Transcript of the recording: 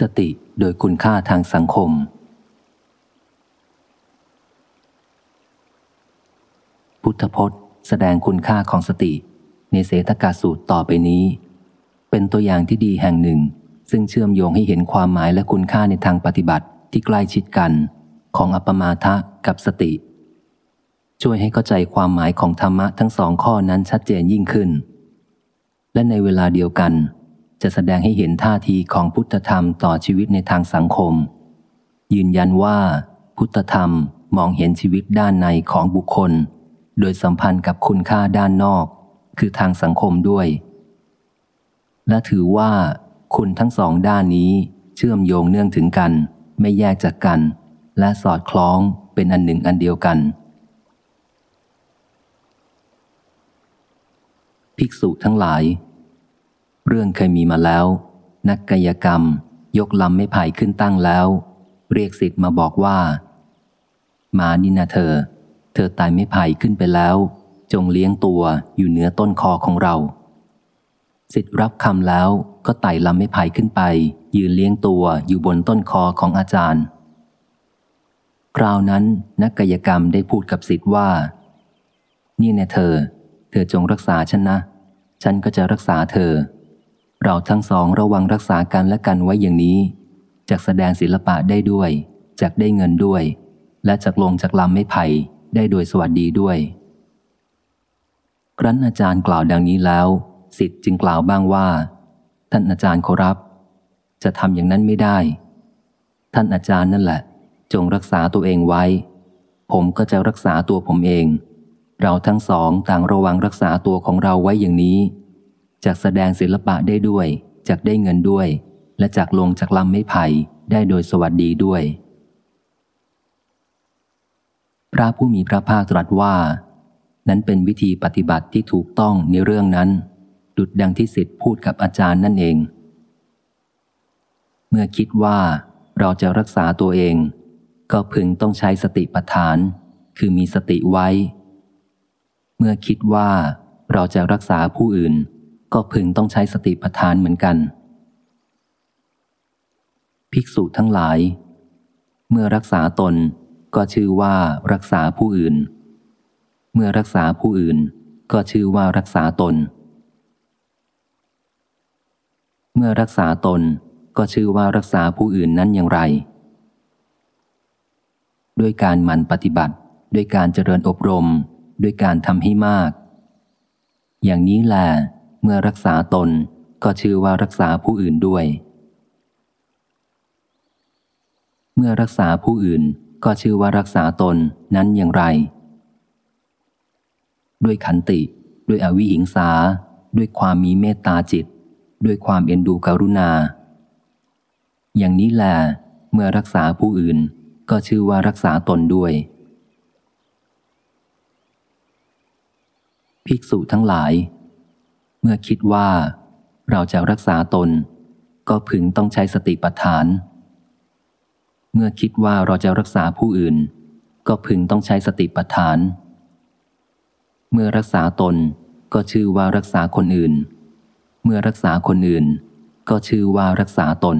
สติโดยคุณค่าทางสังคม พุทธพจน์แสดงคุณค่าของสติ ในเสตกาสูตรต่อไปนี้ เป็นตัวอย่างที่ดีแห่งหนึ่ง ซึ่งเชื่อมโยงให้เห็นความหมายและคุณค่าในทางปฏิบัติที่ใกล้ชิดกันของอัปมาทะกับสติ ช่วยให้เข้าใจความหมายของธรรมะทั้งสองข้อนั้นชัดเจนยิ่งขึ้น และในเวลาเดียวกัน จะแสดงให้เห็นท่าทีของพุทธธรรมต่อชีวิตในทางสังคม ยืนยันว่า พุทธธรรมมองเห็นชีวิตด้านในของบุคคล โดยสัมพันธ์กับคุณค่าด้านนอก คือทางสังคมด้วย และถือว่าคุณทั้งสองด้านนี้เชื่อมโยงเนื่องถึงกัน ไม่แยกจากกัน และสอดคล้องเป็นอันหนึ่งอันเดียวกัน ภิกษุทั้งหลาย เรื่องเคยมีมาแล้ว นักกายกรรม ยกลำไม่ไผ่ขึ้นตั้งแล้ว เรียกสิทธิ์มาบอกว่า มานี่นะเธอ เธอตายไม่ไผ่ขึ้นไปแล้ว จงเลี้ยงตัวอยู่เหนือต้นคอของเรา สิทธิ์รับคำแล้วก็ไต่ลำไม่ไผ่ขึ้นไป ยืนเลี้ยงตัวอยู่บนต้นคอของอาจารย์ คราวนั้นนักกายกรรมได้พูดกับสิทธิ์ว่า นี่น่เธอ เธอจงรักษาฉันนะ ฉันก็จะรักษาเธอ เราทั้งสองระวังรักษากันและกันไว้อย่างนี้จะแสดงศิลปะได้ด้วยจากได้เงินด้วย และจากลงจากลำไม่ไผ่ได้โดยสวัสดีด้วย ครั้นอาจารย์กล่าวดังนี้แล้วสิทธิ์จึงกล่าวบ้างว่า ท่านอาจารย์ขอรับ จะทำอย่างนั้นไม่ได้ ท่านอาจารย์นั่นแหละ จงรักษาตัวเองไว้ ผมก็จะรักษาตัวผมเอง เราทั้งสองต่างระวังรักษาตัวของเราไว้อย่างนี้ จากแสดงศิลปะได้ด้วย จากได้เงินด้วย และจากลงจากลำไม้ไผ่ได้โดยสวัสดีด้วย พระผู้มีพระภาคตรัสว่า นั้นเป็นวิธีปฏิบัติที่ถูกต้องในเรื่องนั้น ดุดดังที่สิทธิพูดกับอาจารย์นั่นเอง เมื่อคิดว่าเราจะรักษาตัวเอง ก็พึงต้องใช้สติปัฏฐาน คือมีสติไว้ เมื่อคิดว่าเราจะรักษาผู้อื่น ก็พึงต้องใช้สติปัฏฐานเหมือนกัน ภิกษุทั้งหลาย เมื่อรักษาตนก็ชื่อว่ารักษาผู้อื่น เมื่อรักษาผู้อื่น ก็ชื่อว่ารักษาตน เมื่อรักษาตนก็ชื่อว่ารักษาผู้อื่นนั้นอย่างไร ด้วยการหมั่นปฏิบัติ ด้วยการเจริญอบรม ด้วยการทำให้มาก อย่างนี้แหละ เมื่อรักษาตนก็ชื่อว่ารักษาผู้อื่นด้วย เมื่อรักษาผู้อื่นก็ชื่อว่ารักษาตนนั้นอย่างไร ด้วยขันติ ด้วยอวิหิงสา ด้วยความมีเมตตาจิต ด้วยความเอ็นดูกรุณา อย่างนี้แหละเมื่อรักษาผู้อื่นก็ชื่อว่ารักษาตนด้วย ภิกษุทั้งหลาย มื่อคิดว่า เราจะรักษาตน ก็พึงต้องใช้สติปัฏฐาน เมื่อคิดว่าเราจะรักษาผู้อื่น ก็พึงต้องใช้สติปัฏฐาน เมื่อรักษาตนก็ชื่อว่ารักษาคนอื่น เมื่อรักษาคนอื่น ก็ชื่อว่ารักษาตน